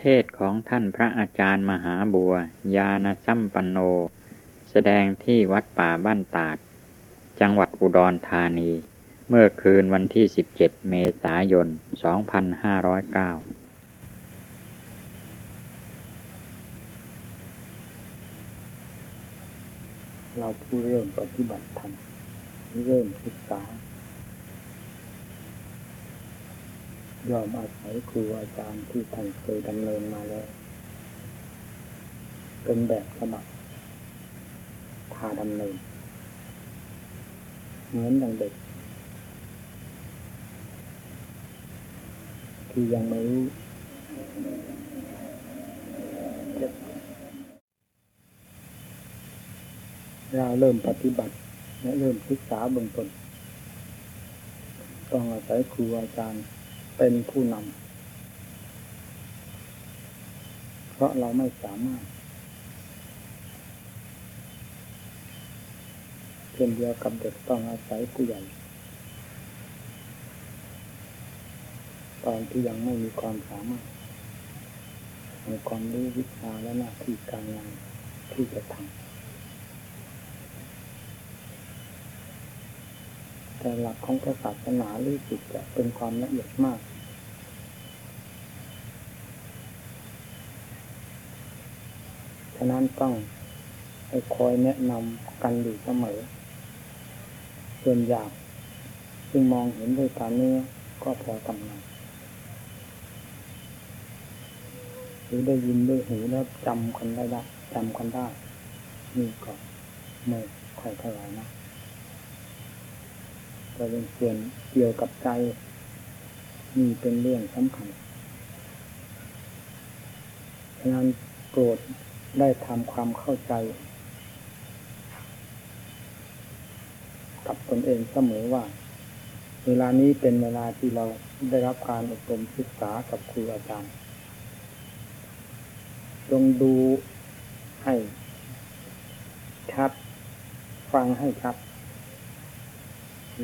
เทศของท่านพระอาจารย์มหาบัว ยาณสัมปันโน แสดงที่วัดป่าบ้านตาด จังหวัดอุดรธานี เมื่อคืนวันที่ 17 เมษายน 2509เราผู้เริ่มปฏิบัติธรรมเริ่มศึกษา ยอมอาศัยครูอาจารย์ที่ท่านเคยดำเนินมาแล้ว เป็นแบบฉบับพาดำเนิน เหมือนอย่างเด็ก ที่ยังไม่รู้เราเริ่มปฏิบัติ และเริ่มศึกษาเบื้องต้นต้องอาศัยครูอาจารย์ เป็นผู้นำ เพราะเราไม่สามารถ เช่นเดียวกับเด็กต้องอาศัยผู้ใหญ่ ตอนที่ยังไม่มีความสามารถในความรู้วิชาและหน้าที่การงานที่จะทำแต่หลักของศาสนาหรือจิตจะเป็นความละเอียดมาก ฉะนั้นต้องให้คอยแนะนำกันอยู่เสมอส่วนอยากจึงมองเห็นด้วยตาเนื้อก็พอทำงานหรือได้ยินด้วยหูแล้วจำกันได้จำกันได้นี่ก็ไม่ค่อยเท่าไหร่นะก็เป็นส่วนเกี่ยวกับใจนี่เป็นเรื่องสำคัญฉะนั้นโปรด ได้ทำความเข้าใจ กับตนเองเสมอว่า เวลานี้เป็นเวลาที่เราได้รับการอบรมศึกษากับครูอาจารย์ลองดูให้ชัด ฟังให้ชัด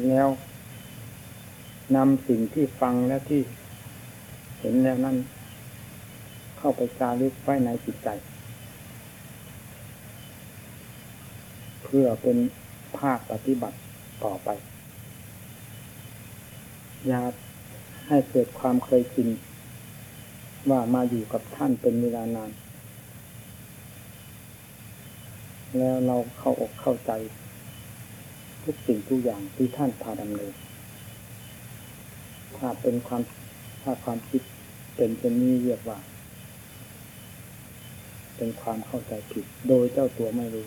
แล้วนำสิ่งที่ฟังและที่เห็นแล้วนั้น เข้าไปจารึกไว้ในจิตใจ พื่อเป็นภาคปฏิบัติต่อไป อย่าให้เกิดความเคยชินว่ามาอยู่กับท่านเป็นเวลานาน แล้วเราเข้าอกเข้าใจ ทุกสิ่งทุกอย่างที่ท่านพาดำเนินถ้าเป็นความถ้าความคิดเป็นเช่นนี้เรียกว่า เป็นความเข้าใจผิด โดยเจ้าตัวไม่รู้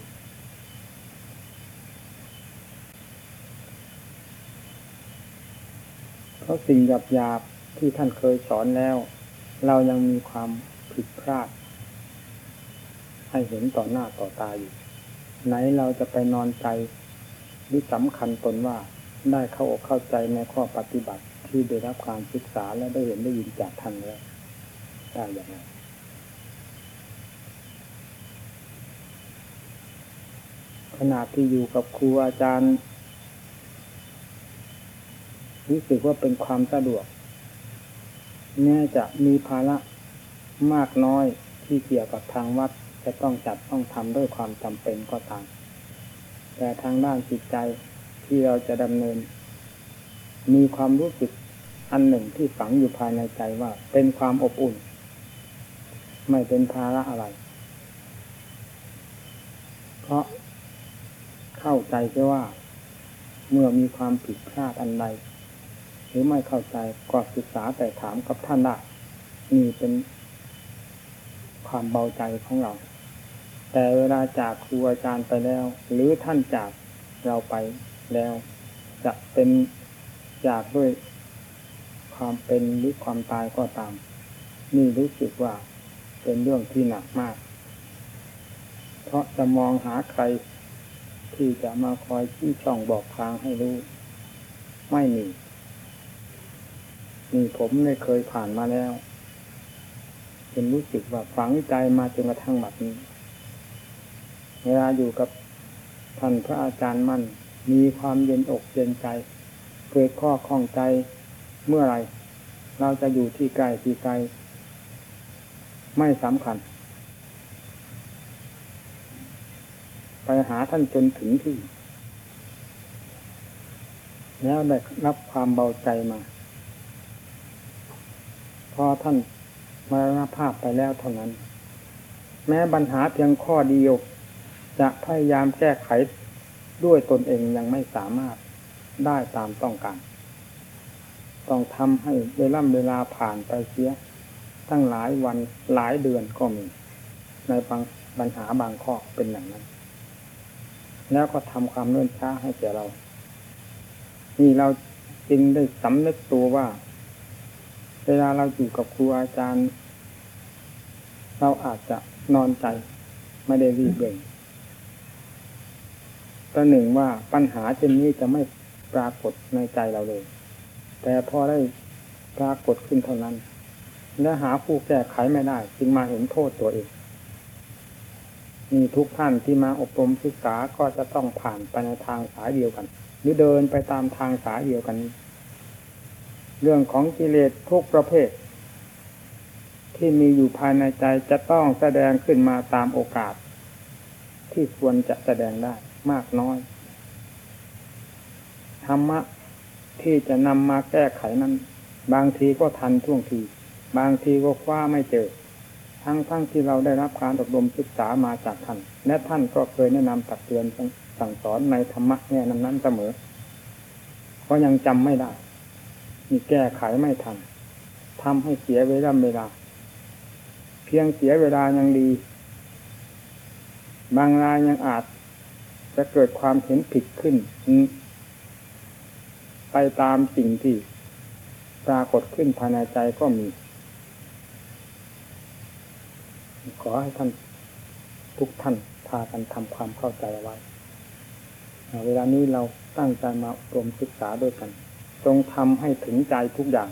เพ ราะสิ่งหยาบหยาบที่ท่านเคยสอนแล้ว เรายังมีความผิดพลาด ให้เห็นต่อหน้าต่อตาอยู่ ไหนเราจะไปนอนใจหรือสำคัญตนว่าได้เข้าอกเข้าใจในข้อปฏิบัติที่ได้รับการศึกษาและได้เห็นได้ยินจากท่านแล้วได้อย่างไรขณะที่อยู่กับครูอาจารย์ รู้สึกว่าเป็นความสะดวกแม้จะมีภาระมากน้อยที่เกี่ยวกับทางวัดจะต้องจัดต้องทำด้วยความจำเป็นก็ตามแต่ทางด้านจิตใจที่เราจะดำเนิน มีความรู้สึกอันหนึ่งที่ฝังอยู่ภายในใจว่าเป็นความอบอุ่น ไม่เป็นภาระอะไร เพราะเข้าใจแค่ว่า เมื่อมีความผิดพลาดอันใด หรือไม่เข้าใจก็ศึกษาแต่ถามกับท่านได้นี่เป็นความเบาใจของเรา แต่เวลาจากครูอาจารย์ไปแล้ว หรือท่านจากเราไปแล้ว จะเป็นจากด้วยความเป็นหรือความตายก็ตาม นี่รู้สึกว่าเป็นเรื่องที่หนักมาก เพราะจะมองหาใครที่จะมาคอยชี้ช่องบอกทางให้รู้ ไม่มี นี่ผมได้เคยผ่านมาแล้วเป็นรู้สึกว่าฝังใจมาจนกระทั่งบัดนี้ เวลาอยู่กับท่านพระอาจารย์มั่น มีความเย็นอกเย็นใจเกิดข้อข้องใจเมื่อไรเราจะอยู่ที่ไกลที่ไกลไม่สำคัญ ไปหาท่านจนถึงที่ แล้วได้รับความเบาใจมา พอท่านมรณภาพไปแล้วเท่านั้น แม้ปัญหาเพียงข้อเดียว จะพยายามแก้ไขด้วยตนเองยังไม่สามารถได้ตามต้องการ ต้องทำให้เวลาเวลาผ่านไปเสีย ตั้งหลายวันหลายเดือนก็มี ในบางปัญหาบางข้อเป็นอย่างนั้น แล้วก็ทำความเนื่นช้าให้แก่เรา นี่เราจึงได้สำนึกตัวว่า เวลาเราอยู่กับครูอาจารย์ เราอาจจะนอนใจไม่ได้รีบเร่งประหนึ่งว่าปัญหาเช่นนี้จะไม่ปรากฏในใจเราเลย แต่พอได้ปรากฏขึ้นเท่านั้น และหาผู้แก้ไขไม่ได้ จึงมาเห็นโทษตัวเองมีทุกท่านที่มาอบรมศึกษาก็จะต้องผ่านไปในทางสายเดียวกัน หรือเดินไปตามทางสายเดียวกัน เรื่องของกิเลสทุกประเภท ที่มีอยู่ภายในใจจะต้องแสดงขึ้นมาตามโอกาส ที่ควรจะแสดงได้มากน้อย ธรรมะที่จะนำมาแก้ไขนั้น บางทีก็ทันท่วงที บางทีก็คว้าไม่เจอ ทั้งทั้งที่เราได้รับการอบรมศึกษามาจากท่าน และท่านก็เคยแนะนำตักเตือนสั่งสอนในธรรมะแง่นั้นนั้นเสมอ ก็ยังจำไม่ได้ มีแก้ไขไม่ทันทำให้เสียเวลาเวลา เพียงเสียเวลายังดี บางรายยังอาจจะเกิดความเห็นผิดขึ้น ไปตามสิ่งที่ปรากฏขึ้นภายในใจก็มี ขอให้ท่านทุกท่านพากันทำความเข้าใจไว้ เวลานี้เราตั้งใจมาอบรมศึกษาด้วยกัน จงทำให้ถึงใจทุกอย่าง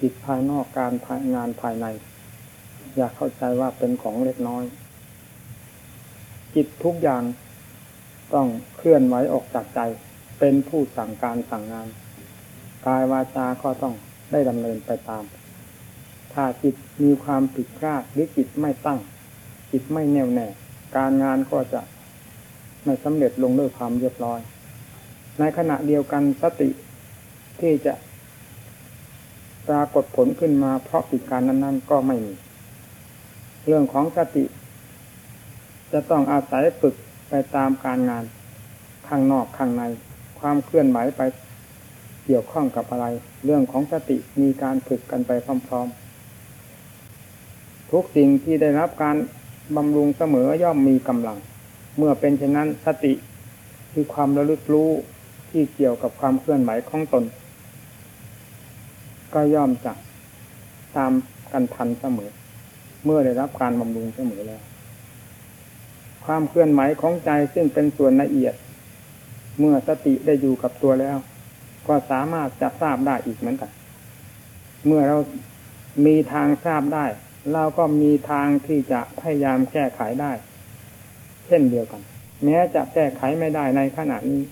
จิตภายนอกการงานภายใน อยากเข้าใจว่าเป็นของเล็กน้อย จิตทุกอย่างต้องเคลื่อนไหวออกจากใจ เป็นผู้สั่งการสั่งงาน กายวาจาก็ต้องได้ดำเนินไปตาม ถ้าจิตมีความผิดพลาดหรือจิตไม่ตั้ง จิตไม่แน่วแน่ การงานก็จะไม่สำเร็จลงด้วยความเรียบร้อย ในขณะเดียวกันสติที่จะปรากฏผลขึ้นมาเพราะกิจการนั้น ๆ ก็ไม่มี เรื่องของสติ จะต้องอาศัยฝึกไปตามการงาน ข้างนอกข้างใน ความเคลื่อนไหวไปเกี่ยวข้องกับอะไร เรื่องของสติมีการฝึกกันไปพร้อมๆ ทุกสิ่งที่ได้รับการบำรุงเสมอย่อมมีกำลัง เมื่อเป็นเช่นนั้นสติคือความระลึกรู้ ที่เกี่ยวกับความเคลื่อนไหวของตน ก็ย่อมจะตามกันทันเสมอ เมื่อได้รับการบำรุงเสมอแล้ว ความเคลื่อนไหวของใจซึ่งเป็นส่วนละเอียด เมื่อสติได้อยู่กับตัวแล้ว ก็สามารถจะทราบได้อีกเหมือนกัน เมื่อเรามีทางทราบได้ เราก็มีทางที่จะพยายามแก้ไขได้ เช่นเดียวกัน แม้จะแก้ไขไม่ได้ในขณะนี้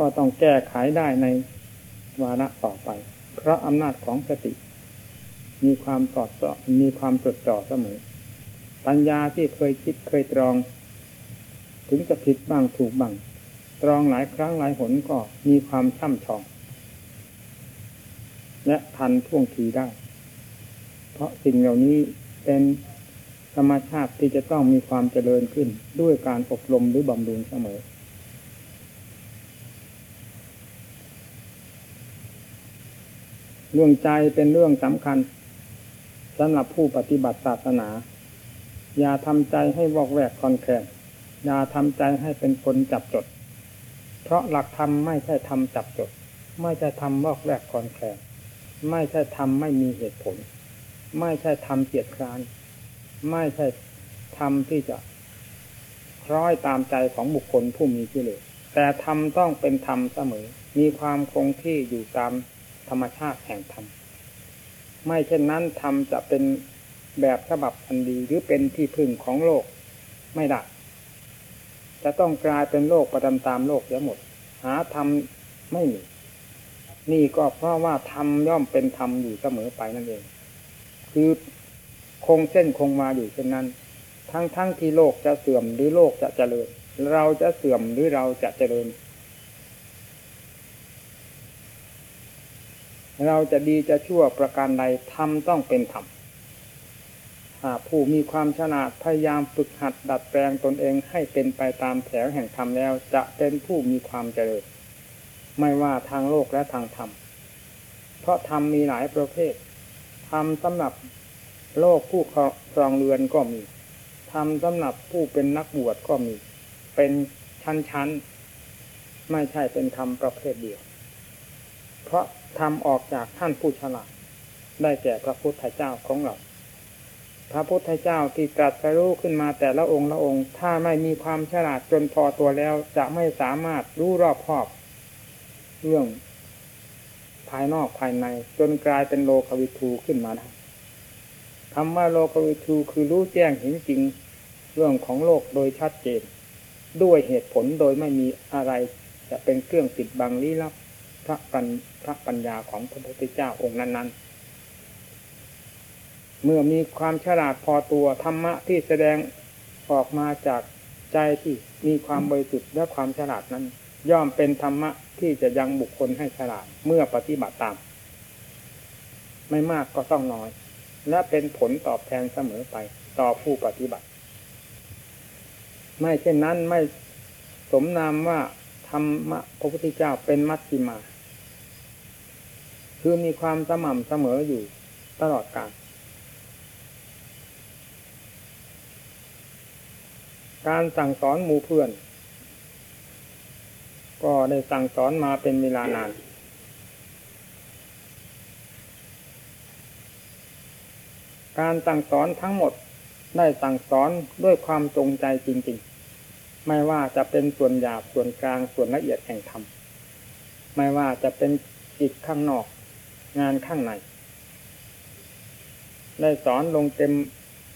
ก็ต้องแก้ไขได้ในวาระต่อไป เพราะอำนาจของสติ มีความตอดจ่อมีความจดจ่อเสมอ ปัญญาที่เคยคิดเคยตรอง ถึงจะผิดบ้างถูกบ้างตรองหลายครั้งหลายหนก็มีความช่ำชอง และทันท่วงทีได้ เพราะสิ่งเหล่านี้เป็นธรรมชาติที่จะต้องมีความเจริญขึ้นด้วยการอบรมหรือบำรุงเสมอ เรื่องใจเป็นเรื่องสำคัญสำหรับผู้ปฏิบัติศาสนา อย่าทำใจให้วอกแวกคอนแคลนอย่าทำใจให้เป็นคนจับจด เพราะหลักธรรมไม่ใช่ทำจับจด ไม่ใช่ทำวอกแวกคอนแคลนไม่ใช่ทำไม่มีเหตุผล ไม่ใช่ทำเกียดคร้าน ไม่ใช่ทำที่จะคล้อยตามใจของบุคคลผู้มีกิเลสแต่ธรรมต้องเป็นธรรมเสมอ มีความคงที่อยู่ตาม ธรรมชาติแห่งธรรมไม่เช่นนั้นธรรมจะเป็นแบบฉบับอันดีหรือเป็นที่พึ่งของโลกไม่ได้จะต้องกลายเป็นโลกประดำตามโลกเสียหมด หาธรรมไม่มี นี่ก็เพราะว่าธรรมย่อมเป็นธรรมอยู่เสมอไปนั่นเอง คือคงเส้นคงมาอยู่เช่นนั้น ทั้งทั้งที่โลกจะเสื่อมหรือโลกจะเจริญ เราจะเสื่อมหรือเราจะเจริญ เราจะดีจะชั่วประการใดทำต้องเป็นธรรมหากผู้มีความฉลาดพยายามฝึกหัดดัดแปลงตนเองให้เป็นไปตามแถวแห่งธรรมแล้ว จะเป็นผู้มีความเจริญ ไม่ว่าทางโลกและทางธรรม เพราะธรรมมีหลายประเภทธรรมสำหรับโลกผู้ครองเรือนก็มีธรรมสำหรับผู้เป็นนักบวชก็มี เป็นชั้นๆ ไม่ใช่เป็นธรรมประเภทเดียว เพราะ ธรรมออกจากท่านผู้ฉลาด ได้แก่พระพุทธเจ้าของเรา พระพุทธเจ้าที่ตรัสรู้ขึ้นมาแต่ละองค์ละองค์ ถ้าไม่มีความฉลาดจนพอตัวแล้วจะไม่สามารถรู้รอบคอบ เรื่องภายนอกภายในจนกลายเป็นโลกวิทูขึ้นมาได้คำว่าโลกวิทูคือรู้แจ้งเห็นจริงเรื่องของโลกโดยชัดเจน ด้วยเหตุผลโดยไม่มีอะไร จะเป็นเครื่องปิดบังลี้ลับ พระปัญพระปัญญาของพระพุทธเจ้าองค์นั้น ๆ เมื่อมีความฉลาดพอตัวธรรมะที่แสดงออกมาจากใจที่มีความบริสุทธิ์และความฉลาดนั้น ย่อมเป็นธรรมะที่จะยังบุคคลให้ฉลาดเมื่อปฏิบัติตาม ไม่มากก็ต้องน้อย และเป็นผลตอบแทนเสมอไปต่อผู้ปฏิบัติ ไม่เช่นนั้นไม่สมนามว่าธรรมะพระพุทธเจ้าเป็นมัชฌิมา คือมีความสม่ำเสมออยู่ตลอดกาลการสั่งสอนหมู่เพื่อน ก็ได้สั่งสอนมาเป็นเวลานาน การสั่งสอนทั้งหมดได้สั่งสอนด้วยความจงใจจริงๆ ไม่ว่าจะเป็นส่วนหยาบส่วนกลางส่วนละเอียดแห่งธรรม ไม่ว่าจะเป็นจิตข้างนอก งานข้างใน ได้สอนลงเต็ม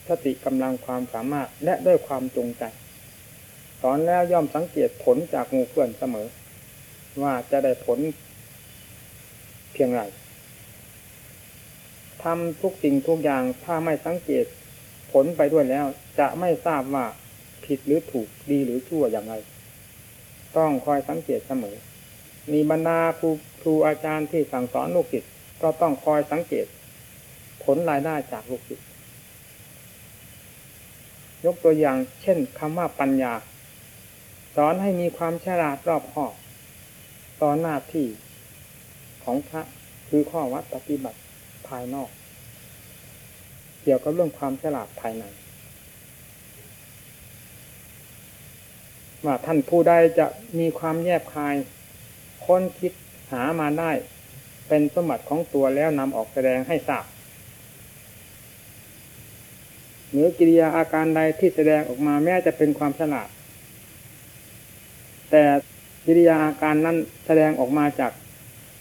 สติกำลังความสามารถและด้วยความจงใจ สอนแล้วย่อมสังเกตผลจากงูเพื่อนเสมอ ว่าจะได้ผลเพียงไรทำทุกสิ่งทุกอย่างถ้าไม่สังเกตผลไปด้วยแล้ว จะไม่ทราบว่าผิดหรือถูกดีหรือชั่วอย่างไร ต้องคอยสังเกตเสมอ มีบรรดาครูครูอาจารย์ที่สั่งสอนลูกศิษย์ ก็ต้องคอยสังเกต ผลรายได้จากลูกศิษย์ยกตัวอย่างเช่นคำว่าปัญญา สอนให้มีความฉลาดรอบคอบตอนหน้าที่ของพระคือข้อวัดปฏิบัติภายนอก เกี่ยวกับเรื่องความฉลาดภายในว่าท่านผู้ใดจะมีความแยบคาย ค้นคิดหามาได้ เป็นสมบัติของตัวแล้วนำออกแสดงให้ทราบหรือกิริยาอาการใดที่แสดงออกมาแม้จะเป็นความฉลาด แต่กิริยาอาการนั้นแสดงออกมาจาก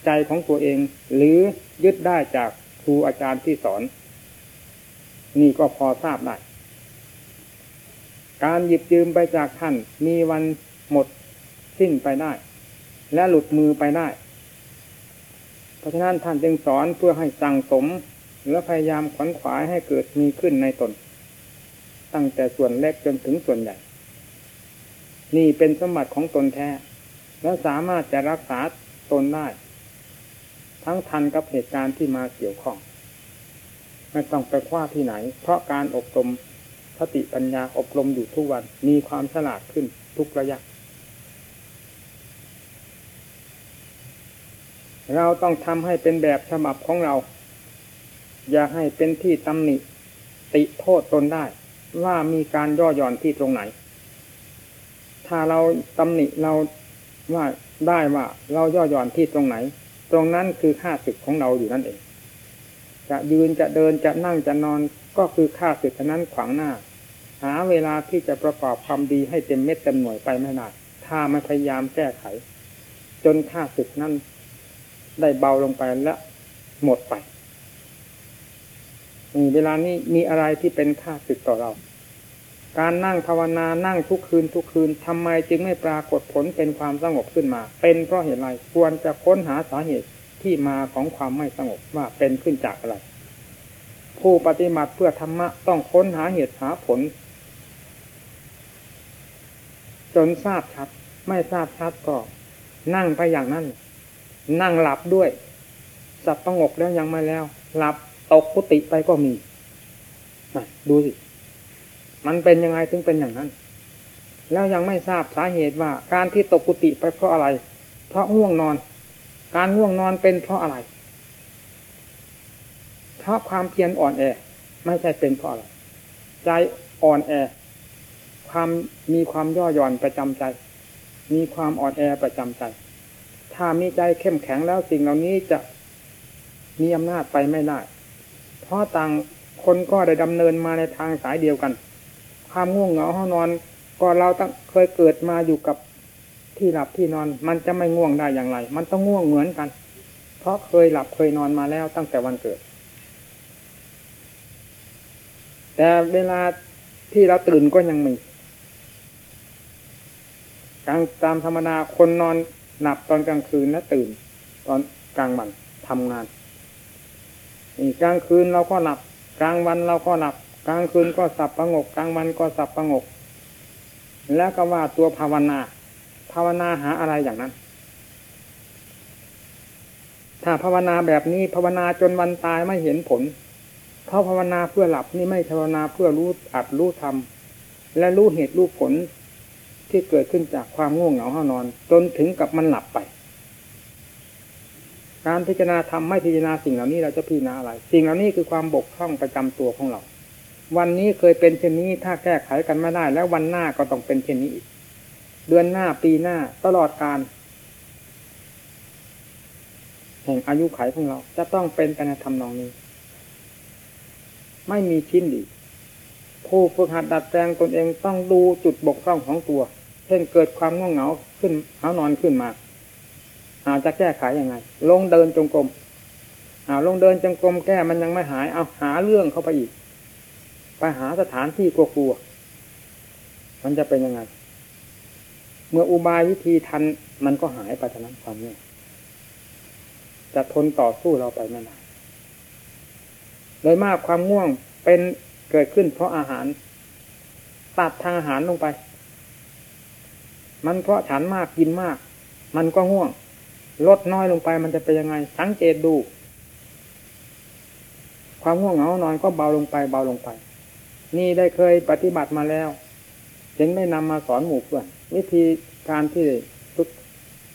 ใจของตัวเอง หรือยึดได้จากครูอาจารย์ที่สอน นี่ก็พอทราบได้การหยิบยืมไปจากท่านมีวันหมดสิ้นไปได้ และหลุดมือไปได้ ราะฉะนั้นท่านจึงสอนเพื่อให้สั่งสมและพยายามขวนขวายให้เกิดมีขึ้นในตน ตั้งแต่ส่วนเล็กจนถึงส่วนใหญ่ นี่เป็นสมบัติของตนแท้ และสามารถจะรักษาตนได้ ทั้งทันกับเหตุการณ์ที่มาเกี่ยวข้องไม่ต้องไปคว้าที่ไหน เพราะการอบรมสติปัญญาอบรมอยู่ทุกวันมีความฉลาดขึ้นทุกระยะ เราต้องทำให้เป็นแบบฉบับของเรา อย่าให้เป็นที่ตำหนิ ติโทษตนได้ ว่ามีการย่อหย่อนที่ตรงไหน ถ้าเราตำหนิเราว่าได้ว่าเราย่อหย่อนที่ตรงไหน ตรงนั้นคือค่าศึกของเราอยู่นั่นเอง จะยืนจะเดินจะนั่งจะนอนก็คือค่าศึกนั้นขวางหน้า หาเวลาที่จะประกอบความดีให้เต็มเม็ดเต็มหน่วยไปไม่ได้ถ้าไม่พยายามแก้ไข จนค่าศึกนั้น ได้เบาลงไปและหมดไปเวลานี้มีอะไรที่เป็นค่าศึกต่อเรา การนั่งภาวนานั่งทุกคืนทุกคืนทำไมจึงไม่ปรากฏผลเป็นความสงบขึ้นมา เป็นเพราะเหตุไรควรจะค้นหาสาเหตุที่มาของความไม่สงบว่าเป็นขึ้นจากอะไรผผู้ปฏิบัติเพื่อธรรมะต้องค้นหาเหตุหาผล จนทราบชัด ไม่ทราบชัดก็นั่งไปอย่างนั้น นั่งหลับด้วย สับประงกแล้วยังไม่แล้ว หลับตกกุฏิไปก็มีดูสิ มันเป็นยังไงถึงเป็นอย่างนั้น แล้วยังไม่ทราบสาเหตุว่า การที่ตกกุฏิไปเพราะอะไร เพราะง่วงนอน การง่วงนอนเป็นเพราะอะไร เพราะความเพียรอ่อนแอ ไม่ใช่เป็นเพราะอะไร ใจอ่อนแอ ความมีความย่อหย่อนประจำใจ มีความอ่อนแอประจำใจ ถ้ามีใจเข้มแข็งแล้วสิ่งเหล่านี้จะมีอำนาจไปไม่ได้ เพราะต่างคนก็ได้ดำเนินมาในทางสายเดียวกัน ความง่วงเหงาห้องนอนก็เราตั้งเคยเกิดมาอยู่กับที่หลับที่นอน มันจะไม่ง่วงได้อย่างไร มันต้องง่วงเหมือนกัน เพราะเคยหลับเคยนอนมาแล้วตั้งแต่วันเกิด แต่เวลาที่เราตื่นก็ยังมีกลางตามธรรมดาคนนอน หลับตอนกลางคืนและตื่น ตอนกลางวันทำงานนี่กลางคืนเราก็หลับ กลางวันเราก็หลับ กลางคืนก็สับประงก กลางวันก็สับประงก แล้วก็ว่าตัวภาวนา ภาวนาหาอะไรอย่างนั้น ถ้าภาวนาแบบนี้ภาวนาจนวันตายไม่เห็นผล เพราะภาวนาเพื่อหลับนี่ไม่ภาวนาเพื่อรู้อัดรู้ทำและรู้เหตุรู้ผล ที่เกิดขึ้นจากความง่วงเหงาห้านอน จนถึงกับมันหลับไป การพิจารณาทำไม่พิจารณาสิ่งเหล่านี้เราจะพิจารณาอะไร สิ่งเหล่านี้คือความบกพร่องประจำตัวของเรา วันนี้เคยเป็นเช่นนี้ถ้าแก้ไขกันไม่ได้ แล้ววันหน้าก็ต้องเป็นเช่นนี้อีกเดือนหน้าปีหน้าตลอดการแห่งอายุไขของเรา จะต้องเป็นไปในทำนองนี้ ไม่มีชิ้นดีผู้ฝึกหัดดัดแปลงตนเองต้องดูจุดบกพร่องของตัว เช่นเกิดความง่วงเหงาขึ้นเหานอนขึ้นมาอาจะแก้ไขยังไง ลงเดินจงกรมอาลงเดินจงกรมแก้มันยังไม่หาย เอาหาเรื่องเข้าไปอีก ไปหาสถานที่กลัวๆมันจะเป็นยังไง เมื่ออุบายวิธีทันมันก็หายไปทนั้นความนี้จะทนต่อสู้เราไปไม่นานโดยมากความง่วงเป็นเกิดขึ้นเพราะอาหารตัดทางอาหารลงไป มันเพราะฉันมากกินมาก มันก็ง่วง ลดน้อยลงไปมันจะเป็นยังไง สังเกตดู ความง่วงเหงานอนก็เบาลงไปเบาลงไป นี่ได้เคยปฏิบัติมาแล้วจึงได้นำมาสอนหมู่เพื่อนวิธีการที่ทุก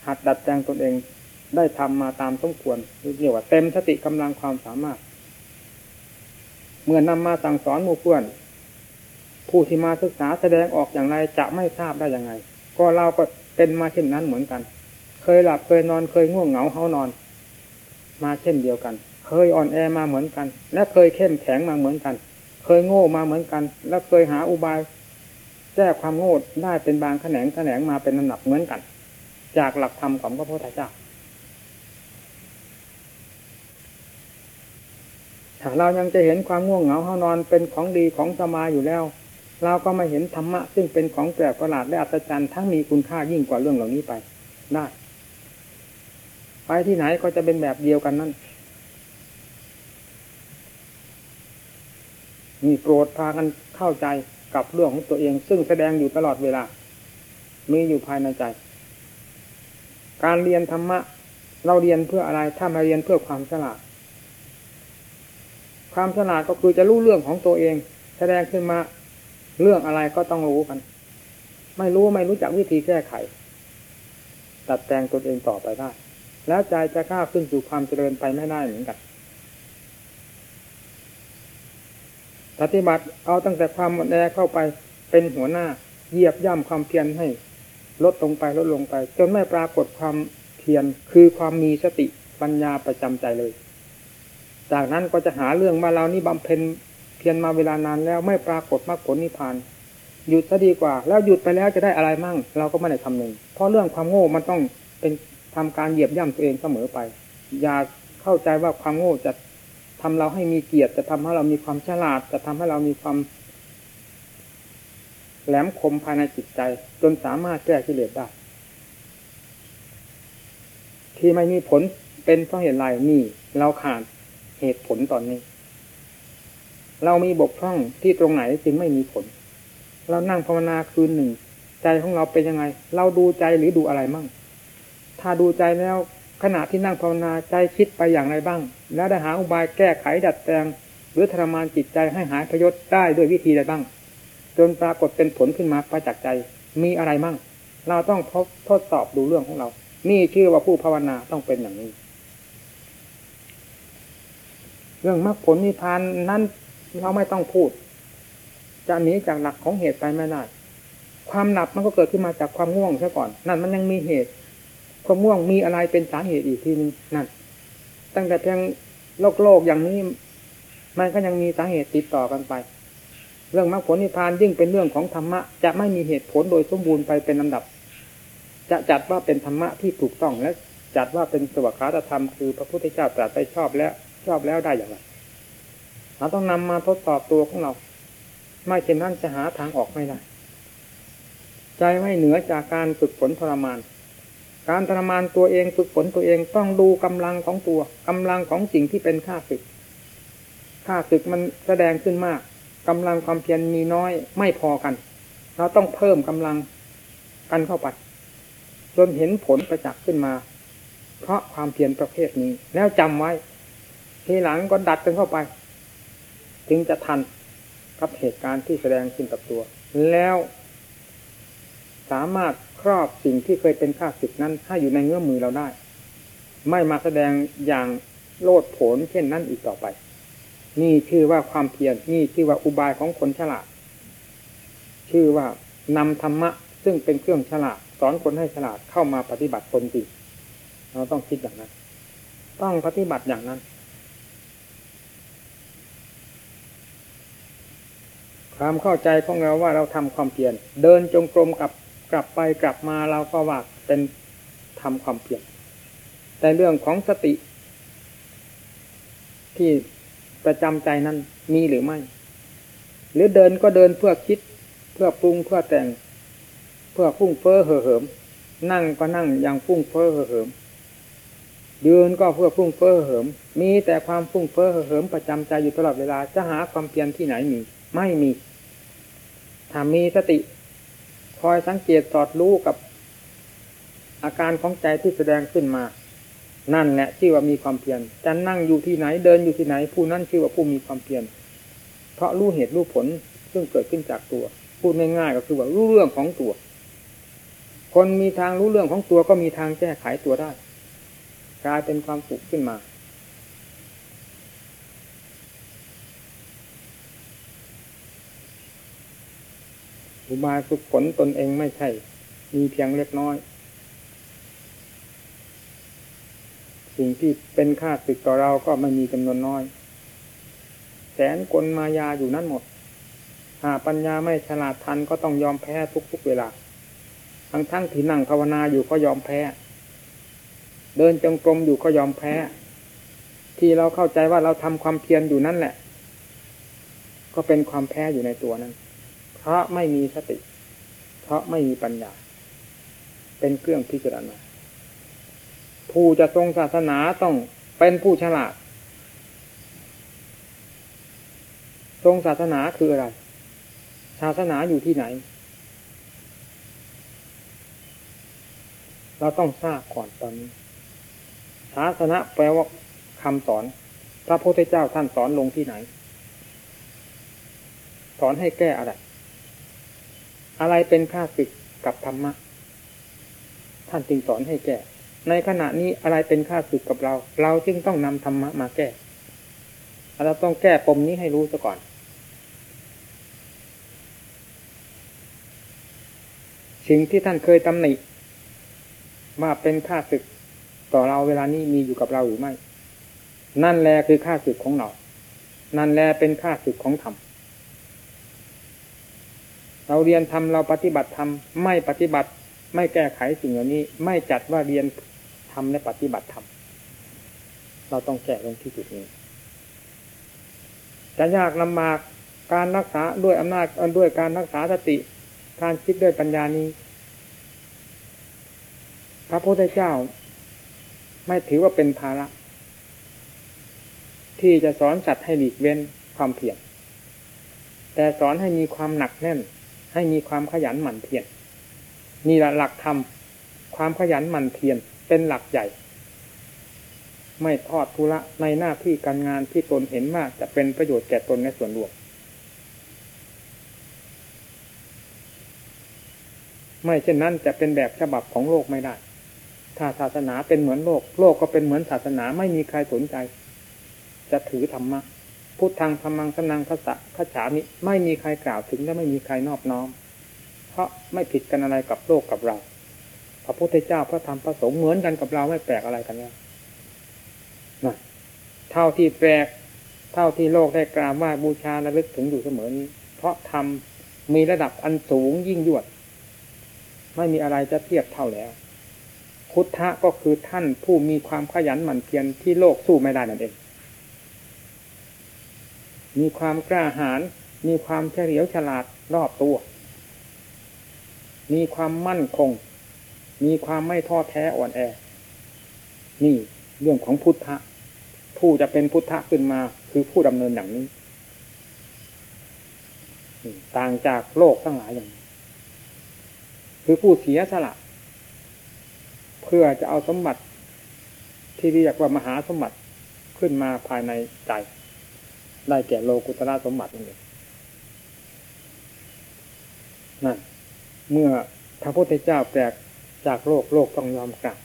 หัดดัดแปลงตนเองได้ทำมาตามสมควรเรียกว่าเต็มสติกำลังความสามารถ เมื่อนำมาสั่งสอนหมู่เพื่อน ผู้ที่มาศึกษาแสดงออกอย่างไรจะไม่ทราบได้ยังไง ก็เราก็เป็นมาเช่นนั้นเหมือนกัน เคยหลับเคยนอนเคยง่วงเหงาเฮานอน มาเช่นเดียวกัน เคยอ่อนแอมาเหมือนกัน และเคยเข้มแข็งมาเหมือนกัน เคยโง่มาเหมือนกัน และเคยหาอุบายแก้ความโง่ได้เป็นบางแขนงแขนงมาเป็นลำดับเหมือนกัน จากหลักธรรมของพระพุทธเจ้าถ้าเรายังจะเห็นความง่วงเหงาเฮานอนเป็นของดีของสมาอยู่แล้ว เราก็มาเห็นธรรมะ ซึ่งเป็นของแปลกประหลาดและอัศจรรย์ทั้งมีคุณค่ายิ่งกว่าเรื่องเหล่านี้ไปได้ไปที่ไหนก็จะเป็นแบบเดียวกันนั่นมีโปรดพากันเข้าใจกับเรื่องของตัวเอง ซึ่งแสดงอยู่ตลอดเวลา มีอยู่ภายในใจ การเรียนธรรมะ เราเรียนเพื่ออะไร ถ้ามาเรียนเพื่อความฉลาด ความฉลาดก็คือจะรู้เรื่องของตัวเอง แสดงขึ้นมา เรื่องอะไรก็ต้องรู้กัน ไม่รู้ไม่รู้จักวิธีแก้ไข ตัดแต่งตนเองต่อไปได้ แล้วใจจะก้าวขึ้นสู่ความเจริญไปไม่ได้เหมือนกันปฏิบัติเอาตั้งแต่ความหมดแอเข้าไปเป็นหัวหน้าเหยียบย่ำความเพียรให้ ลดลงไปลดลงไป จนไม่ปรากฏความเพียรคือความมีสติปัญญาประจำใจเลย จากนั้นก็จะหาเรื่องมาเรานี่บำเพ็ญ เพียรมาเวลานานแล้วไม่ปรากฏมากผลนิพพานหยุดซะดีกว่า แล้วหยุดไปแล้วจะได้อะไรมั่ง เราก็ไม่ได้ทำหนึ่งเพราะเรื่องความโง่มันต้องเป็นทำการเหยียบย่ำตัวเองเสมอไป อย่าเข้าใจว่าความโง่จะทำเราให้มีเกียรติจะทำให้เรามีความฉลาด จะทำให้เรามีความ แหลมคมภายในจิตใจ จนสามารถแก้กิเลสได้ที่ไม่มีผลเป็นเพราะเหตุไรนี่ เราขาดเหตุผลตอนนี้ เรามีบกพร่องที่ตรงไหนจึงไม่มีผล เรานั่งภาวนาคืนหนึ่ง ใจของเราเป็นยังไง เราดูใจหรือดูอะไรมั่ง ถ้าดูใจแล้วขณะที่นั่งภาวนาใจคิดไปอย่างไรบ้าง แล้วได้หาอุบายแก้ไขดัดแปลง หรือทรมานจิตใจให้หายพยศได้ด้วยวิธีใดบ้าง จนปรากฏเป็นผลขึ้นมาประจักษ์ใจมีอะไรมั่ง เราต้องทดทดสอบดูเรื่องของเรา นี่ชื่อว่าผู้ภาวนาต้องเป็นอย่างนี้ เรื่องมรรคผลนิพพานนั้น เราไม่ต้องพูด จะหนีจากหลักของเหตุไปไม่ได้ความหลับมันก็เกิดขึ้นมาจากความง่วงซะก่อน นั่นมันยังมีเหตุ ความง่วงมีอะไรเป็นสาเหตุอีกทีนึงนั่น ตั้งแต่เพียงโลกโลกอย่างนี้ มันก็ยังมีสาเหตุติดต่อกันไป เรื่องมรรคผลนิพพานยิ่งเป็นเรื่องของธรรมะ จะไม่มีเหตุผลโดยสมบูรณ์ไปเป็นลำดับ จะจัดว่าเป็นธรรมะที่ถูกต้องและจัดว่าเป็นสวัสดิธรรมคือพระพุทธเจ้าตรัสไปชอบแล้ว ชอบแล้วได้อย่างไร เราต้องนำมาทดสอบตัวของเรา ไม่เช่นนั้นจะหาทางออกไม่ได้ ใจไม่เหนือจากการฝึกฝนทรมาน การทรมานตัวเองฝึกฝนตัวเองต้องดูกำลังของตัวกำลังของสิ่งที่เป็นข้าศึกข้าศึกมันแสดงขึ้นมากกำลังความเพียรมีน้อยไม่พอกัน เราต้องเพิ่มกำลังกันเข้าไปจนเห็นผลประจักษ์ขึ้นมา เพราะความเพียรประเภทนี้ แล้วจำไว้ ทีหลังก็ดัดกันเข้าไป จึงจะทันกับเหตุการณ์ที่แสดงขึ้นกับตัว แล้วสามารถครอบสิ่งที่เคยเป็นข้าศึกนั้นให้อยู่ในเงื้อมือเราได้ ไม่มาแสดงอย่างโลดโผนเช่นนั้นอีกต่อไป นี่ชื่อว่าความเพียรนี่ชื่อว่าอุบายของคนฉลาด ชื่อว่านำธรรมะ ซึ่งเป็นเครื่องฉลาด สอนคนให้ฉลาดเข้ามาปฏิบัติตนจริงเราต้องคิดอย่างนั้น ต้องปฏิบัติอย่างนั้น ความเข้าใจของเราว่าเราทำความเพียรเดินจงกรมกลับกลับไปกลับมาเราก็ว่าเป็นทำความเพียรแต่เรื่องของสติ ที่ประจำใจนั้นมีหรือไม่ หรือเดินก็เดินเพื่อคิด เพื่อปรุงเพื่อแต่ง เพื่อฟุ้งเฟ้อเห่อเหิม นั่งก็นั่งอย่างฟุ้งเฟ้อเห่อเหิมยืนก็เพื่อฟุ้งเฟ้อเหิม มีแต่ความฟุ้งเฟ้อเหิมประจำใจอยู่ตลอดเวลาจะหาความเพียรที่ไหนมี ไม่มี ถ้ามีสติ คอยสังเกตสอดรู้กับ อาการของใจที่แสดงขึ้นมา นั่นแหละชื่อว่ามีความเพียรจะนั่งอยู่ที่ไหนเดินอยู่ที่ไหน ผู้นั้นชื่อว่าผู้มีความเพียรเพราะรู้เหตุรู้ผลซึ่งเกิดขึ้นจากตัว พูดง่ายๆก็คือว่ารู้เรื่องของตัว คนมีทางรู้เรื่องของตัวก็มีทางแก้ไขตัวได้ กลายเป็นความสุขขึ้นมา อุบายฝึกฝนตนเองไม่ใช่ มีเพียงเล็กน้อย สิ่งที่เป็นค่าศึกต่อเราก็ไม่มีจำนวนน้อย แสนกลมายาอยู่นั่นหมด หาปัญญาไม่ฉลาดทันก็ต้องยอมแพ้ทุกๆเวลา ทั้งทั้งที่นั่งภาวนาอยู่ก็ยอมแพ้ เดินจงกรมอยู่ก็ยอมแพ้ ที่เราเข้าใจว่าเราทำความเพียรอยู่นั่นแหละ ก็เป็นความแพ้อยู่ในตัวนั้น ราะไม่มีสติ เพราะไม่มีปัญญา เป็นเครื่องพิจารณาผู้จะทรงศาสนาต้องเป็นผู้ฉลาด ทรงศาสนาคืออะไร ศาสนาอยู่ที่ไหน เราต้องทราบก่อนตอนนี้ ศาสนาแปลว่าคำสอน พระพุทธเจ้าท่านสอนลงที่ไหน สอนให้แก้อะไร อะไรเป็นค่าศึกกับธรรมะ ท่านจึงสอนให้แก้ ในขณะนี้อะไรเป็นค่าศึกกับเรา เราจึงต้องนำธรรมะมาแก้ เราต้องแก้ปมนี้ให้รู้ซะก่อน สิ่งที่ท่านเคยตำหนิว่าเป็นค่าศึกต่อเราเวลานี้มีอยู่กับเราหรือไม่ นั่นแลคือค่าศึกของเรา นั่นแลเป็นค่าศึกของธรรม เราเรียนทำเราปฏิบัติทำไม่ปฏิบัติไม่แก้ไขสิ่งเหล่านี้ ไม่จัดว่าเรียนทำและปฏิบัติทำเราต้องแก้ลงที่จุดนี้ จะยากลำบากการรักษาด้วยอำนาจด้วยการรักษาสติ การคิดด้วยปัญญานี้ พระพุทธเจ้า ไม่ถือว่าเป็นภาระ ที่จะสอนสัตว์ให้หลีกเว้นความเพียรแต่สอนให้มีความหนักแน่น ให้มีความขยันหมั่นเพียรนี่แหละหลักธรรมความขยันหมั่นเพียรเป็นหลักใหญ่ ไม่ทอดทุระในหน้าที่การงานที่ตนเห็นว่าจะเป็นประโยชน์แก่ตนในส่วนรวมไม่เช่นนั้นจะเป็นแบบฉบับของโลกไม่ได้ ถ้าศาสนาเป็นเหมือนโลก โลกก็เป็นเหมือนศาสนาไม่มีใครสนใจ จะถือธรรมะ พุทธังธรรมังสนังพระสะพระฉามิไม่มีใครกล่าวถึงและไม่มีใครนอบน้อม เพราะไม่ผิดกันอะไรกับโลกกับเรา พระพุทธเจ้าพระธรรมพระสงฆ์เหมือนกันกับเราไม่แปลกอะไรกันเนี่ยนะเท่าที่แปลก เท่าที่โลกได้กราบว่าบูชาระลึกถึงอยู่เสมอนี้ เพราะธรรมมีระดับอันสูงยิ่งยวด ไม่มีอะไรจะเทียบเท่าแล้วพุทธะก็คือท่านผู้มีความขยันหมั่นเพียรที่โลกสู้ไม่ได้นั่นเอง มีความกล้าหาญมีความเฉลียวฉลาดรอบตัว มีความมั่นคง มีความไม่ท้อแท้อ่อนแอ นี่เรื่องของพุทธะ ผู้จะเป็นพุทธะขึ้นมาคือผู้ดำเนินอย่างนี้ ต่างจากโลกทั้งหลายอย่างนี้คือผู้เสียสละ เพื่อจะเอาสมบัติที่เรียกว่ามหาสมบัติขึ้นมาภายในใจ ได้แก่โลกุตระสมบัตินั่นเองนั่นเมื่อพระพุทธเจ้าแปลกจากโลกโลกต้องยอมกลับ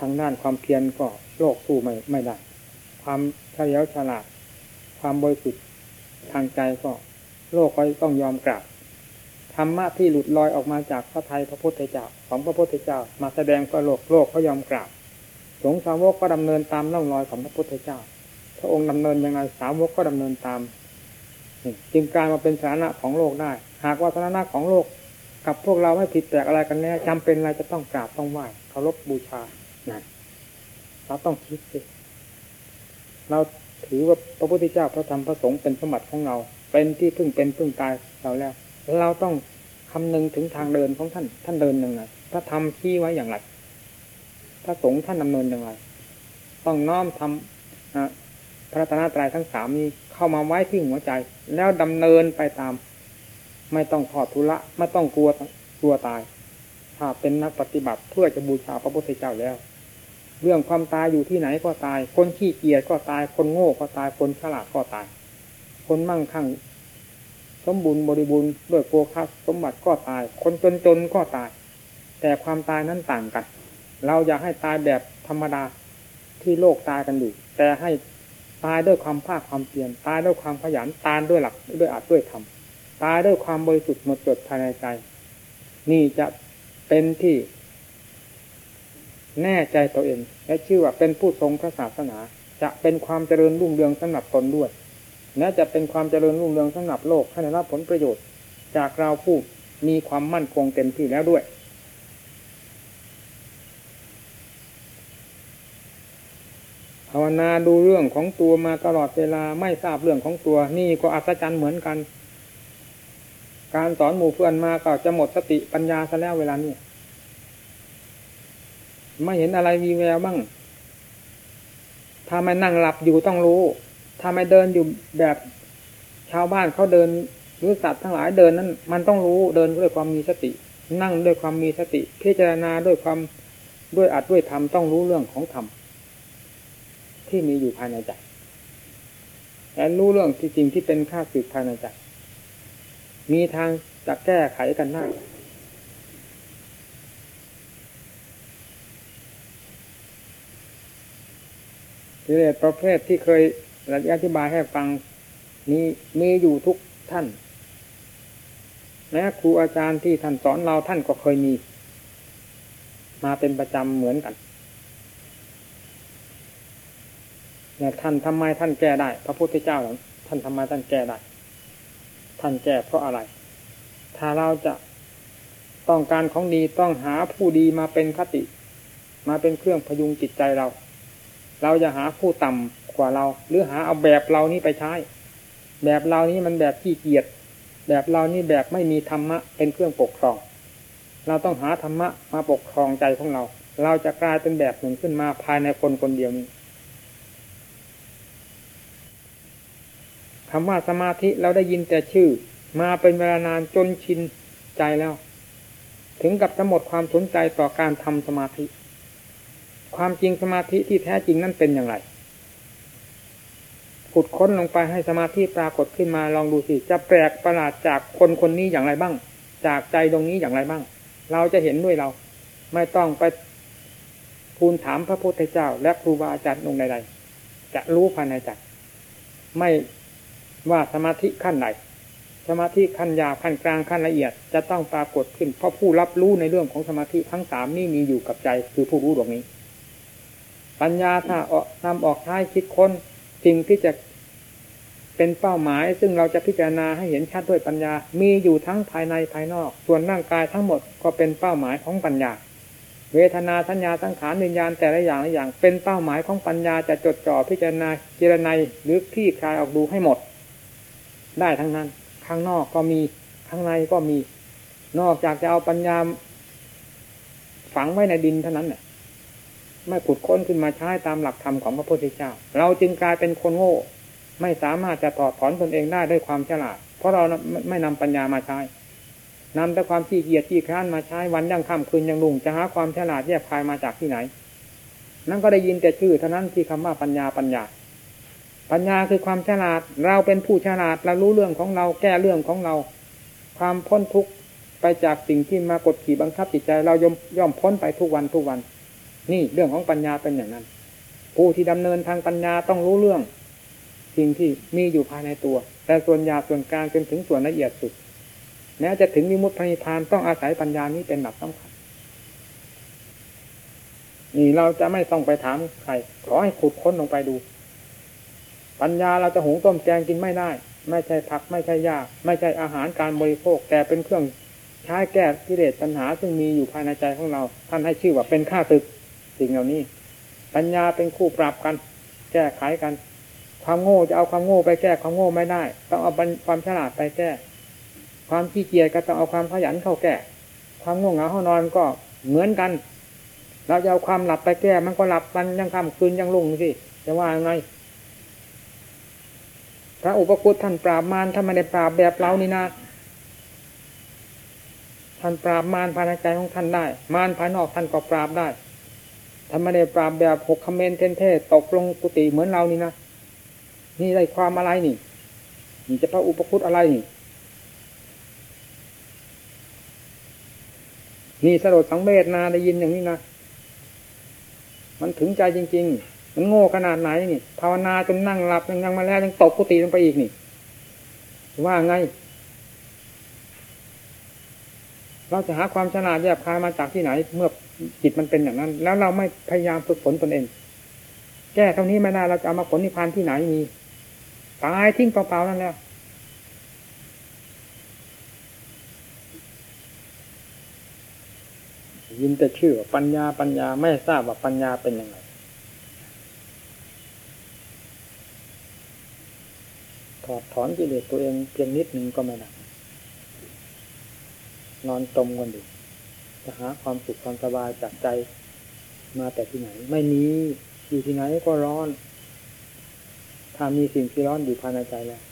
ทางด้านความเพียรก็โลกสู้ไม่ไม่ได้ ความเฉลียวฉลาด ความบริสุทธิ์ทางใจก็ โลกก็ต้องยอมกลับธรรมะที่หลุดลอยออกมาจากพระไทยพระพุทธเจ้าของพระพุทธเจ้า มาแสดงก็โลกโลกเขายอมกราบสงสาวกก็ดำเนินตามล่องรอยของพระพุทธเจ้า ระองค์ดำเนินยังไงสาวกก็ดำเนินตามจึงกลารมาเป็นสาระของโลกได้ หากว่าสาระของโลกกับพวกเราไม่ผิดแปลกอะไรกันแน่จำเป็นอะไรจะต้องกราบต้องไหว้เคารพบูชานะเราต้องคิดสิเราถือว่าพระพุทธเจ้าพระธรรมพระสงฆ์เป็นสมบัติของเรา เป็นที่พึ่งเป็นพึ่งตายเราแล้ว เราต้องคำนึงถึงทางเดินของท่านท่านเดินยังไงพระธรรมชี้ไว้อย่างไรพระสงฆ์ท่านดำเนินอย่างไรต้องน้อมทำ พระตนาตรายทั้งสามนี้เข้ามาไว้ที่หัวใจ แล้วดำเนินไปตาม ไม่ต้องถอดทุละไม่ต้องกลัวกลัวตาย ถ้าเป็นนักปฏิบัติเพื่อจะบูชาพระพุทธเจ้าแล้ว เรื่องความตายอยู่ที่ไหนก็ตาย คนขี้เกียจก็ตาย คนโง่ก็ตาย คนฉลาดก็ตาย คนมั่งคั่งสมบูรณ์บริบูรณ์ด้วยโภคสมบัติก็ตาย คนจนจนก็ตาย แต่ความตายนั้นต่างกัน เราอยากให้ตายแบบธรรมดาที่โลกตายกันอยู่แต่ให้ ตายด้วยความภาคความเพียรตายด้วยความขยันตายด้วยหลักด้วยอาจด้วยธรรมตายด้วยความบริสุทธิ์หมดจดภายในใจ นี่จะเป็นที่แน่ใจตัวเอง และชื่อว่าเป็นผู้ทรงพระศาสนา จะเป็นความเจริญรุ่งเรืองสำหรับตนด้วยและจะเป็นความเจริญรุ่งเรืองสำหรับโลกให้ได้รับผลประโยชน์ จากเราผู้มีความมั่นคงเต็มที่แล้วด้วย ภาวนาดูเรื่องของตัวมาตลอดเวลาไม่ทราบเรื่องของตัว นี่ก็อัศจรรย์เหมือนกัน การสอนหมู่เพื่อนมาก็จะหมดสติปัญญาซะแล้วเวลานี้ไม่เห็นอะไรมีแววบ้าง ถ้าไม่นั่งหลับอยู่ต้องรู้ ถ้าไม่เดินอยู่แบบชาวบ้านเขาเดินหรือสัตว์ทั้งหลายเดินนั้น มันต้องรู้เดินด้วยความมีสติ นั่งด้วยความมีสติพิจารณาด้วยความด้วยอัดด้วยธรรมต้องรู้เรื่องของธรรม ที่มีอยู่ภายในใจและรู้เรื่องที่จริงที่เป็นค่าสึกภายในใจมีทางจะแก้ไขกันได้กิเลสประเภทที่เคยอธิบายให้ฟังนี้มีอยู่ทุกท่านแม้ครูอาจารย์ที่ท่านสอนเราท่านก็เคยมี มาเป็นประจำเหมือนกัน เนี่ยท่านทำไมท่านแก้ได้ พระพุทธเจ้าหรือท่านทำไมท่านแก้ได้ ท่านแก้เพราะอะไร ถ้าเราจะต้องการของดีต้องหาผู้ดีมาเป็นคติ มาเป็นเครื่องพยุงจิตใจเรา เราจะหาผู้ต่ำกว่าเรา หรือหาเอาแบบเรานี้ไปใช้ แบบเรานี้มันแบบขี้เกียจแบบเรานี้แบบไม่มีธรรมะเป็นเครื่องปกครอง เราต้องหาธรรมะมาปกครองใจของเรา เราจะกลายเป็นแบบหนึ่งขึ้นมาภายในคนคนเดียวนี้ คำว่าสมาธิเราได้ยินแต่ชื่อ มาเป็นเวลานานจนชินใจแล้ว ถึงกับจะหมดความสนใจต่อการทำสมาธิ ความจริงสมาธิที่แท้จริงนั่นเป็นอย่างไรขุดค้นลงไปให้สมาธิปรากฏขึ้นมาลองดูสิจะแปลกประหลาดจากคนคนนี้อย่างไรบ้าง จากใจตรงนี้อย่างไรบ้าง เราจะเห็นด้วยเรา ไม่ต้องไปทูลถามพระพุทธเจ้า และครูบาอาจารย์องค์ใดๆจะรู้ภายในใจไม่ ว่าสมาธิขั้นไหน สมาธิขั้นยาวขั้นกลางขั้นละเอียด จะต้องปรากฏขึ้น เพราะผู้รับรู้ในเรื่องของสมาธิทั้งสามนี่มีอยู่กับใจคือผู้รู้ดวงนี้ ปัญญาถ้าออกนำออกใช้คิดค้นสิ่งที่จะเป็นเป้าหมาย ซึ่งเราจะพิจารณาให้เห็นชัดด้วยปัญญา มีอยู่ทั้งภายในภายนอก ส่วนร่างกายทั้งหมดก็เป็นเป้าหมายของปัญญา เวทนาสัญญาสังขารวิญญาณแต่ละอย่างละอย่าง เป็นเป้าหมายของปัญญาจะจดจ่อพิจารณาเจรไนหรือที่คลายออกดูให้หมด ได้ทั้งนั้น ข้างนอกก็มีข้างในก็มี นอกจากจะเอาปัญญาฝังไว้ในดินเท่านั้นเนี่ยไม่ขุดค้นขึ้นมาใช้ตามหลักธรรมของพระพุทธเจ้า เราจึงกลายเป็นคนโง่ ไม่สามารถจะถอดถอนตนเองได้ด้วยความฉลาด เพราะเราไม่นำปัญญามาใช้นำแต่ความขี้เกียจขี้คร้านมาใช้วันยังค่ำคืนยังลุงจะหาความฉลาดแยกคายมาจากที่ไหน นั่นก็ได้ยินแต่ชื่อเท่านั้นที่คำว่าปัญญาปัญญา ปัญญาคือความฉลาด เราเป็นผู้ฉลาดเรารู้เรื่องของเราแก้เรื่องของเรา ความพ้นทุกข์ไปจากสิ่งที่มากดขี่บังคับจิตใจ เราย่อมย่อมพ้นไปทุกวันทุกวัน นี่เรื่องของปัญญาเป็นอย่างนั้น ผู้ที่ดำเนินทางปัญญาต้องรู้เรื่อง สิ่งที่มีอยู่ภายในตัว แต่ส่วนยาส่วนกลางจนถึงส่วนละเอียดสุดแม้จะถึงมิมุติพนิพานต้องอาศัยปัญญานี้เป็นหลักสำคัญนี่เราจะไม่ต้องไปถามใครขอให้ขุดค้นลงไปดู ปัญญาเราจะหุงต้มแกงกินไม่ได้ ไม่ใช่ผักไม่ใช่ยาไม่ใช่อาหารการบริโภค แต่เป็นเครื่องใช้แก้กิเลสปัญหา ซึ่งมีอยู่ภายในใจของเรา ท่านให้ชื่อว่าเป็นข้าศึกสิ่งเหล่านี้ ปัญญาเป็นคู่ปรับกัน แก้ไขกัน ความโง่จะเอาความโง่ไปแก้ความโง่ไม่ได้ ต้องเอาความฉลาดไปแก้ ความขี้เกียจก็ต้องเอาความขยันเข้าแก้ความง่วงเหงาห้านอนก็เหมือนกันเราจะเอาความหลับไปแก้มันก็หลับมันยังค่ำคืนยังลุ่งสิจะว่าไง พระอุปคุตท่านปราบมารท่านไม่ได้ปราบแบบเรานี่นะท่านปราบมารภายในใจของท่านได้ มารภายนอกท่านก็ปราบได้ท่านไม่ได้ปราบแบบหกคอมเมนเทนเทตกลงกุฏิเหมือนเรานี่นะนี่ได้ความอะไรนี่นี่จะพระอุปคุตอะไรนี่นี่สลดสังเวชนาได้ยินอย่างนี้นะมันถึงใจจริง ๆ มันโง่ขนาดไหนนี่ภาวนาจนนั่งหลับยังยังมาแล้วยังตกกุฏิลงไปอีกนี่ ว่าไง เราจะหาความฉลาดแยบคายมาจากที่ไหน เมื่อจิตมันเป็นอย่างนั้น แล้วเราไม่พยายามฝึกฝนตนเอง แก้เท่านี้ไม่ได้เราจะเอามาผลนิพพานที่ไหนมีตายทิ้งเปล่าๆนั่นแล้วยินแต่ชื่อปัญญาปัญญาไม่ทราบว่าปัญญาเป็นยังไง ถอดถอนกิเลสตัวเองเพียงนิดหนึ่งก็ไม่ได้นอนตมกันอยู่จะหาความสุขความสบายจากใจมาแต่ที่ไหน ไม่มีอยู่ที่ไหนก็ร้อนถ้ามีสิ่งที่ร้อนอยู่ภายในใจแล้ว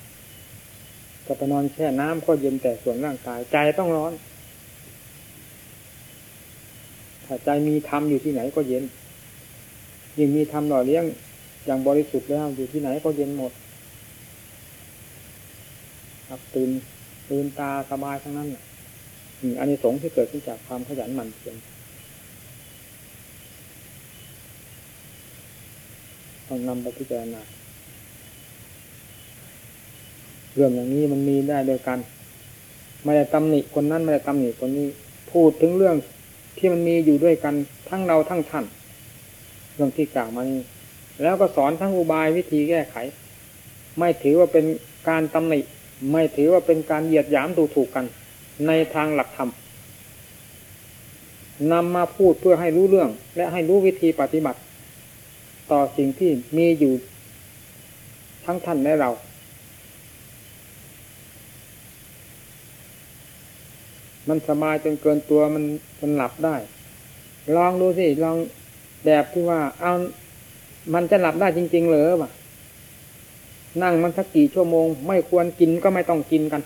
จะไปนอนแช่น้ำก็เย็นแต่ส่วนร่างกายใจต้องร้อน ถ้าใจมีธรรมอยู่ที่ไหนก็เย็นยิ่งมีธรรมหล่อเลี้ยงอย่างบริสุทธิ์แล้วอยู่ที่ไหนก็เย็นหมด ครับ ตื่นตื่นตาสบายทั้งนั้นอันนี้สงที่เกิดขึ้นจากความขยันหมั่นเพียรต้องนำไปพิจารณาเรื่องอย่างนี้มันมีได้โดยกัน ไม่ได้ตำหนิคนนั้นไม่ได้ตำหนิคนนี้ พูดถึงเรื่องที่มันมีอยู่ด้วยกันทั้งเราทั้งท่านเรื่องที่กล่าวมานี้แล้วก็สอนทั้งอุบายวิธีแก้ไข ไม่ถือว่าเป็นการตำหนิ ไม่ถือว่าเป็นการเหยียดหยามดูถูกกัน ในทางหลักธรรมนำมาพูดเพื่อให้รู้เรื่อง และให้รู้วิธีปฏิบัติ ต่อสิ่งที่มีอยู่ทั้งท่านและเรา มันสบายจนเกินตัวมันมันหลับได้ ลองดูสิ ลองแบบที่ว่า เอา มันจะหลับได้จริง ๆ เหรือวะ นั่งมันสักกี่ชั่วโมง ไม่ควรกินก็ไม่ต้องกินกัน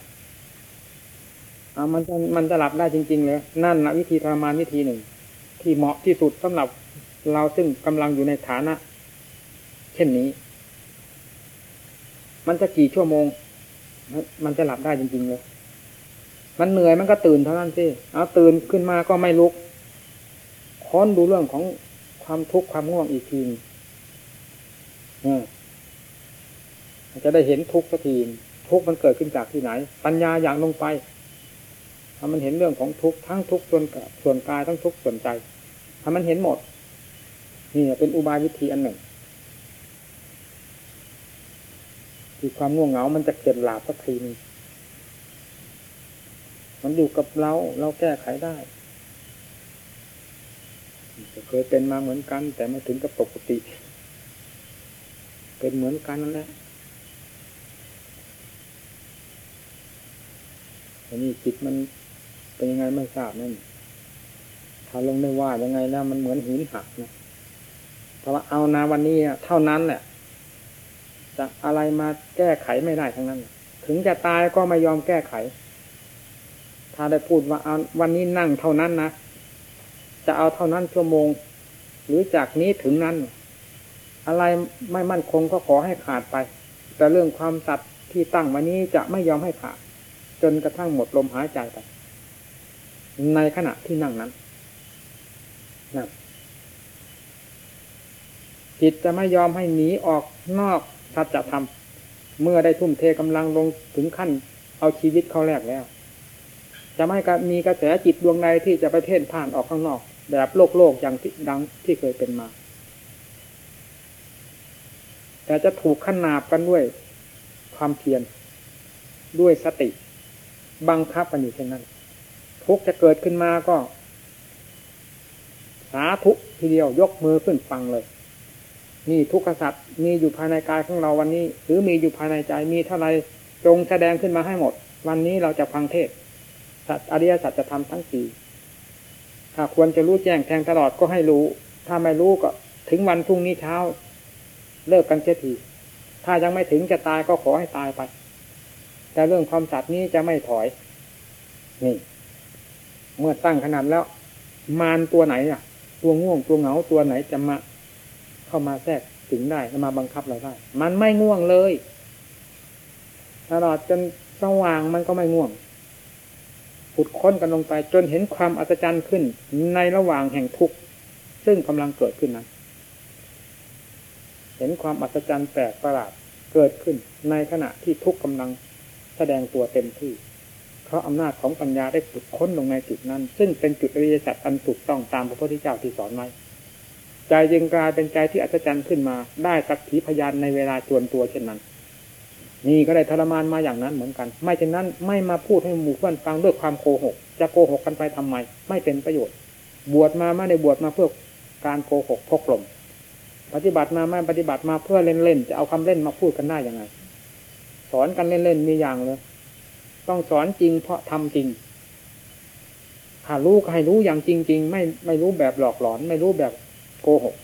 อ่ามันจะมันจะหลับได้จริง ๆ เลย นั่นนะวิธีทรมานวิธีหนึ่ง ที่เหมาะที่สุดสำหรับเราซึ่งกำลังอยู่ในฐานะ เช่นนี้ มันจะกี่ชั่วโมง มันจะหลับได้จริง ๆ เลย มันเหนื่อยมันก็ตื่นเท่านั้นสิเอาตื่นขึ้นมาก็ไม่ลุกค้นดูเรื่องของความทุกข์ความง่วงอีกทีอืม จะได้เห็นทุกข์สักทีทุกข์มันเกิดขึ้นจากที่ไหน ปัญญาอย่างลงไปถ้ามันเห็นเรื่องของทุกข์ทั้งทุกข์ส่วนส่วนกายทั้งทุกข์ส่วนใจถ้ามันเห็นหมดนี่เป็นอุบายวิธีอันหนึ่งที่ความง่วงเหงา มันจะเกิดหลาบสักทีนึงมันอยู่กับเรา เราแก้ไขได้เคยเป็นมาเหมือนกัน แต่ไม่ถึงกับปกติ เป็นเหมือนกันนั่นแหละ อันนี้จิตมันเป็นยังไงไม่ทราบนั่นถ้าลงได้ว่ายังไงแล้วมันเหมือนหินหักนะเพราะว่าเอานาวันนี้เท่านั้นแหละจะอะไรมาแก้ไขไม่ได้ทั้งนั้น ถึงจะตายก็ไม่ยอมแก้ไข ถ้าได้พูดว่าเอาวันนี้นั่งเท่านั้นนะจะเอาเท่านั้นชั่วโมง หรือจากนี้ถึงนั้น อะไรไม่มั่นคงก็ขอให้ขาดไป แต่เรื่องความสัตย์ที่ตั้งวันนี้จะไม่ยอมให้ขาด จนกระทั่งหมดลมหายใจไป ในขณะที่นั่งนั้นนะจิตจะไม่ยอมให้หนีออกนอกสัจธรรมเมื่อได้ทุ่มเทกำลังลงถึงขั้นเอาชีวิตเข้าแรกแล้ว จะไม่มีกระแสจิตดวงใดที่จะไปเพ่นผ่านออกข้างนอก แบบโลกโลกอย่างที่ดังที่เคยเป็นมา แต่จะถูกขนาบกันด้วยความเพียรด้วยสติ บังคับกันอยู่เช่นนั้น ทุกจะเกิดขึ้นมาก็ สาธุทีเดียวยกมือขึ้นฟังเลย นี่ทุกขสัตว์มีอยู่ภายในกายของเราวันนี้ หรือมีอยู่ภายในใจมีเท่าไรจงแสดงขึ้นมาให้หมด วันนี้เราจะฟังเทศสัตอริยสัจจะทำทั้งสี่ถ้าควรจะรู้แจ้งแทงตลอดก็ให้รู้ ถ้าไม่รู้ก็ถึงวันพรุ่งนี้เช้า เลิกกันเสียที ถ้ายังไม่ถึงจะตายก็ขอให้ตายไป แต่เรื่องความสัตย์นี้จะไม่ถอย นี่ เมื่อตั้งขนาดแล้ว มารตัวไหนอะ ตัวง่วงตัวเหงาตัวไหนจะมาเข้ามาแทรกถึงได้มาบังคับเราได้ มันไม่ง่วงเลยตลอดจนสว่างมันก็ไม่ง่วงขุดค้นกันลงไป จนเห็นความอัศจรรย์ขึ้น ในระหว่างแห่งทุกข์ซึ่งกำลังเกิดขึ้นนั้น เห็นความอัศจรรย์แปลกประหลาดเกิดขึ้น ในขณะที่ทุกข์กำลัง แสดงตัวเต็มที่ เพราะอำนาจของปัญญาได้ขุดค้นลงในจุดนั้น ซึ่งเป็นจุดอริยสัจอันถูกต้องตามพระพุทธเจ้าที่สอนไว้ใจจึงกลายเป็นใจที่อัศจรรย์ขึ้นมา ได้สักขีพยานในเวลาจวนตัวเช่นนั้นนี่ก็ได้ทรมานมาอย่างนั้นเหมือนกัน ไม่เช่นนั้นไม่มาพูดให้หมู่เพื่อนฟังด้วยความโกหก จะโกหกกันไปทำไม ไม่เป็นประโยชน์ บวชมาไม่ได้บวชมาเพื่อการโกหกพกลม ปฏิบัติมาไม่ปฏิบัติมาเพื่อเล่นๆจะเอาคำเล่นมาพูดกันได้ยังไง สอนกันเล่นๆมีอย่างเลยต้องสอนจริงเพราะทำจริงถ้ารู้ก็ให้รู้อย่างจริง ๆ ไม่ไม่รู้แบบหลอกหลอน ไม่รู้แบบโกหก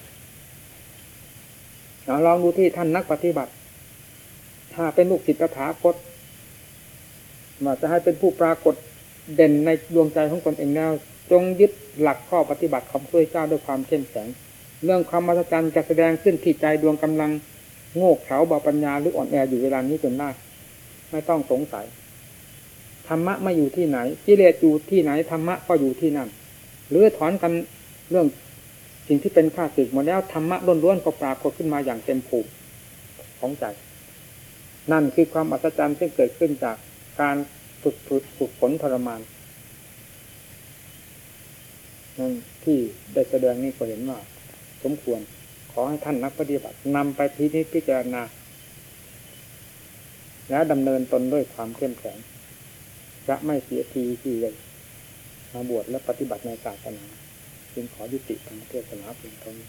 ลองดูที่ท่านนักปฏิบัติ ถ้าเป็นลูกศิษย์ถาคตมาจะให้เป็นผู้ปรากฏเด่นในดวงใจของตนเองแล้วจงยึดหลักข้อปฏิบัติของพระเจ้าด้วยความเข้มแข็ง เรื่องความมหัศจรรย์จะแสดงขึ้นที่ใจดวงกำลัง โง่เขลาเบาปัญญาหรืออ่อนแออยู่เวลานี้จนได้ไม่ต้องสงสัยธรรมะไม่อยู่ที่ไหนกิเลสอยู่ที่ไหนธรรมะก็อยู่ที่นั่นหรือถอนกันเรื่องสิ่งที่เป็นข้าศึกหมดแล้วธรรมะล้วนๆก็ปรากฏขึ้นมาอย่างเต็มภูมิของใจ นั่นคือความอัศจรรย์ที่เกิดขึ้นจากการฝึกฝึกฝึกฝนทรมานนั่นที่ได้แสดงนี้ก็เห็นว่า สมควร ขอให้ท่านนักปฏิบัตินำไปพิจิตพิจารณา และดำเนินตนด้วยความเข้มแข็งจะไม่เสียทีที่เลยมาบวชและปฏิบัติในศาสนาจึงขอยุติธรรมเทศนาเพียงเท่านี้